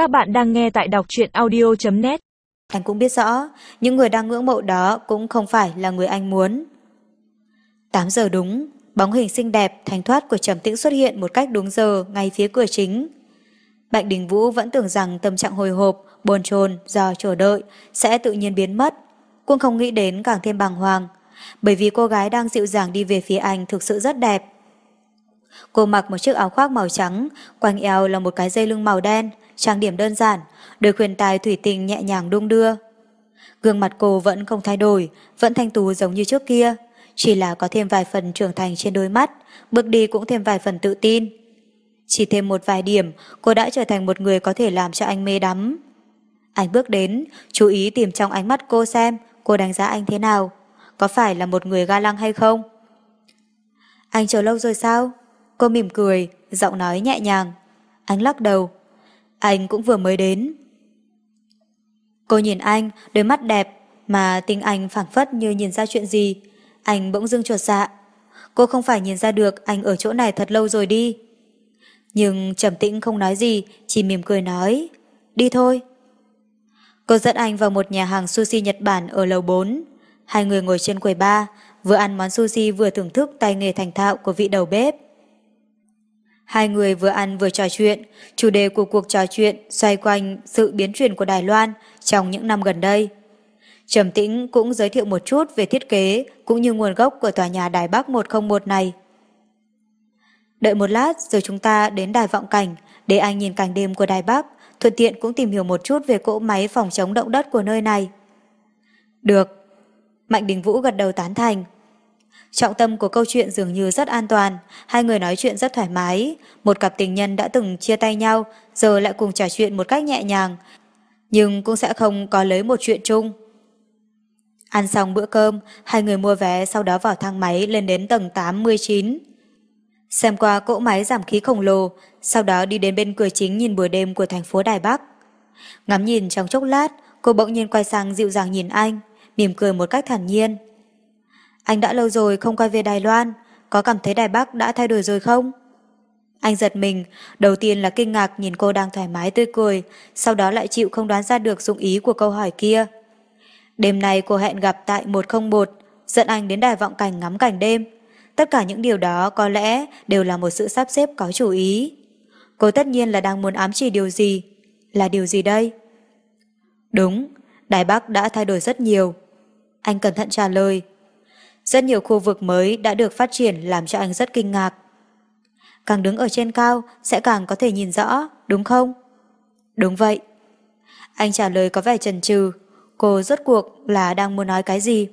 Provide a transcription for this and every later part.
Các bạn đang nghe tại đọc truyện audio.net Anh cũng biết rõ, những người đang ngưỡng mộ đó cũng không phải là người anh muốn. 8 giờ đúng, bóng hình xinh đẹp, thanh thoát của Trầm Tĩnh xuất hiện một cách đúng giờ ngay phía cửa chính. Bạch Đình Vũ vẫn tưởng rằng tâm trạng hồi hộp, bồn chồn do chờ đợi sẽ tự nhiên biến mất. Cũng không nghĩ đến càng thêm bàng hoàng, bởi vì cô gái đang dịu dàng đi về phía anh thực sự rất đẹp. Cô mặc một chiếc áo khoác màu trắng, quanh eo là một cái dây lưng màu đen, trang điểm đơn giản, đôi khuyên tai thủy tinh nhẹ nhàng đung đưa. Gương mặt cô vẫn không thay đổi, vẫn thanh tú giống như trước kia, chỉ là có thêm vài phần trưởng thành trên đôi mắt, bước đi cũng thêm vài phần tự tin. Chỉ thêm một vài điểm, cô đã trở thành một người có thể làm cho anh mê đắm. Anh bước đến, chú ý tìm trong ánh mắt cô xem cô đánh giá anh thế nào, có phải là một người ga lăng hay không? Anh chờ lâu rồi sao? Cô mỉm cười, giọng nói nhẹ nhàng. Anh lắc đầu. Anh cũng vừa mới đến. Cô nhìn anh, đôi mắt đẹp, mà tình anh phảng phất như nhìn ra chuyện gì. Anh bỗng dưng chuột dạ. Cô không phải nhìn ra được anh ở chỗ này thật lâu rồi đi. Nhưng trầm tĩnh không nói gì, chỉ mỉm cười nói. Đi thôi. Cô dẫn anh vào một nhà hàng sushi Nhật Bản ở lầu 4. Hai người ngồi trên quầy bar, vừa ăn món sushi vừa thưởng thức tay nghề thành thạo của vị đầu bếp. Hai người vừa ăn vừa trò chuyện, chủ đề của cuộc trò chuyện xoay quanh sự biến chuyển của Đài Loan trong những năm gần đây. Trầm Tĩnh cũng giới thiệu một chút về thiết kế cũng như nguồn gốc của tòa nhà Đài Bắc 101 này. Đợi một lát rồi chúng ta đến đài vọng cảnh để anh nhìn cảnh đêm của Đài Bắc, thuận tiện cũng tìm hiểu một chút về cỗ máy phòng chống động đất của nơi này. Được. Mạnh Đình Vũ gật đầu tán thành. Trọng tâm của câu chuyện dường như rất an toàn, hai người nói chuyện rất thoải mái. Một cặp tình nhân đã từng chia tay nhau, giờ lại cùng trò chuyện một cách nhẹ nhàng, nhưng cũng sẽ không có lấy một chuyện chung. Ăn xong bữa cơm, hai người mua vé sau đó vào thang máy lên đến tầng 89. Xem qua cỗ máy giảm khí khổng lồ, sau đó đi đến bên cửa chính nhìn buổi đêm của thành phố Đài Bắc. Ngắm nhìn trong chốc lát, cô bỗng nhiên quay sang dịu dàng nhìn anh, mỉm cười một cách thản nhiên. Anh đã lâu rồi không quay về Đài Loan, có cảm thấy Đài Bắc đã thay đổi rồi không? Anh giật mình, đầu tiên là kinh ngạc nhìn cô đang thoải mái tươi cười, sau đó lại chịu không đoán ra được dụng ý của câu hỏi kia. Đêm nay cô hẹn gặp tại 101, dẫn anh đến đài vọng cảnh ngắm cảnh đêm. Tất cả những điều đó có lẽ đều là một sự sắp xếp có chủ ý. Cô tất nhiên là đang muốn ám chỉ điều gì. Là điều gì đây? Đúng, Đài Bắc đã thay đổi rất nhiều. Anh cẩn thận trả lời. Rất nhiều khu vực mới đã được phát triển làm cho anh rất kinh ngạc. Càng đứng ở trên cao sẽ càng có thể nhìn rõ, đúng không? Đúng vậy. Anh trả lời có vẻ chần chừ, cô rốt cuộc là đang muốn nói cái gì?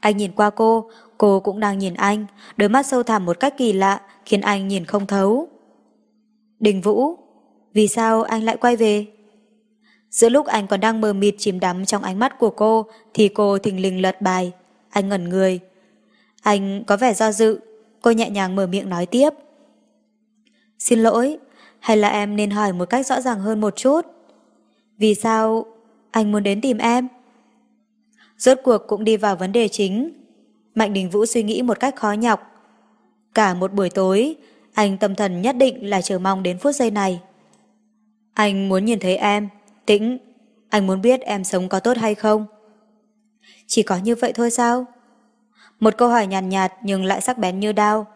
Anh nhìn qua cô, cô cũng đang nhìn anh, đôi mắt sâu thẳm một cách kỳ lạ khiến anh nhìn không thấu. Đình Vũ, vì sao anh lại quay về? Giữa lúc anh còn đang mờ mịt chìm đắm trong ánh mắt của cô thì cô thình lình lật bài. Anh ngẩn người. Anh có vẻ do dự, cô nhẹ nhàng mở miệng nói tiếp. Xin lỗi, hay là em nên hỏi một cách rõ ràng hơn một chút? Vì sao anh muốn đến tìm em? Rốt cuộc cũng đi vào vấn đề chính. Mạnh Đình Vũ suy nghĩ một cách khó nhọc. Cả một buổi tối, anh tâm thần nhất định là chờ mong đến phút giây này. Anh muốn nhìn thấy em, tĩnh, anh muốn biết em sống có tốt hay không? Chỉ có như vậy thôi sao? Một câu hỏi nhàn nhạt, nhạt nhưng lại sắc bén như đao.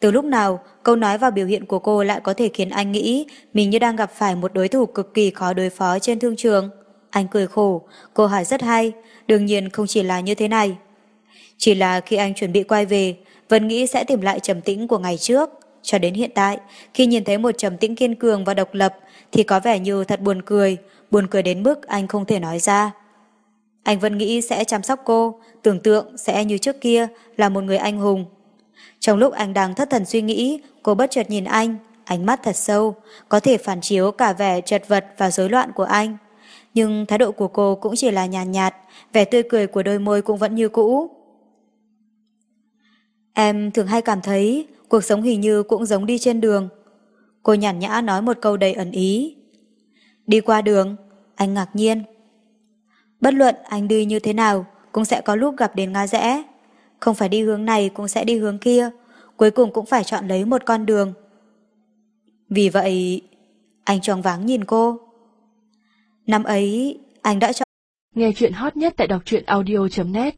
Từ lúc nào, câu nói và biểu hiện của cô lại có thể khiến anh nghĩ mình như đang gặp phải một đối thủ cực kỳ khó đối phó trên thương trường. Anh cười khổ, cô hỏi rất hay, đương nhiên không chỉ là như thế này. Chỉ là khi anh chuẩn bị quay về, vẫn nghĩ sẽ tìm lại trầm tĩnh của ngày trước. Cho đến hiện tại, khi nhìn thấy một trầm tĩnh kiên cường và độc lập thì có vẻ như thật buồn cười, buồn cười đến mức anh không thể nói ra. Anh vẫn nghĩ sẽ chăm sóc cô, tưởng tượng sẽ như trước kia là một người anh hùng. Trong lúc anh đang thất thần suy nghĩ, cô bất chợt nhìn anh, ánh mắt thật sâu, có thể phản chiếu cả vẻ chật vật và rối loạn của anh. Nhưng thái độ của cô cũng chỉ là nhàn nhạt, nhạt, vẻ tươi cười của đôi môi cũng vẫn như cũ. Em thường hay cảm thấy cuộc sống hình như cũng giống đi trên đường. Cô nhàn nhã nói một câu đầy ẩn ý. Đi qua đường, anh ngạc nhiên. Bất luận anh đi như thế nào, cũng sẽ có lúc gặp đến ngã rẽ. Không phải đi hướng này cũng sẽ đi hướng kia, cuối cùng cũng phải chọn lấy một con đường. Vì vậy, Anh choáng váng nhìn cô. Năm ấy, anh đã chọn... Nghe chuyện hot nhất tại đọc truyện audio.net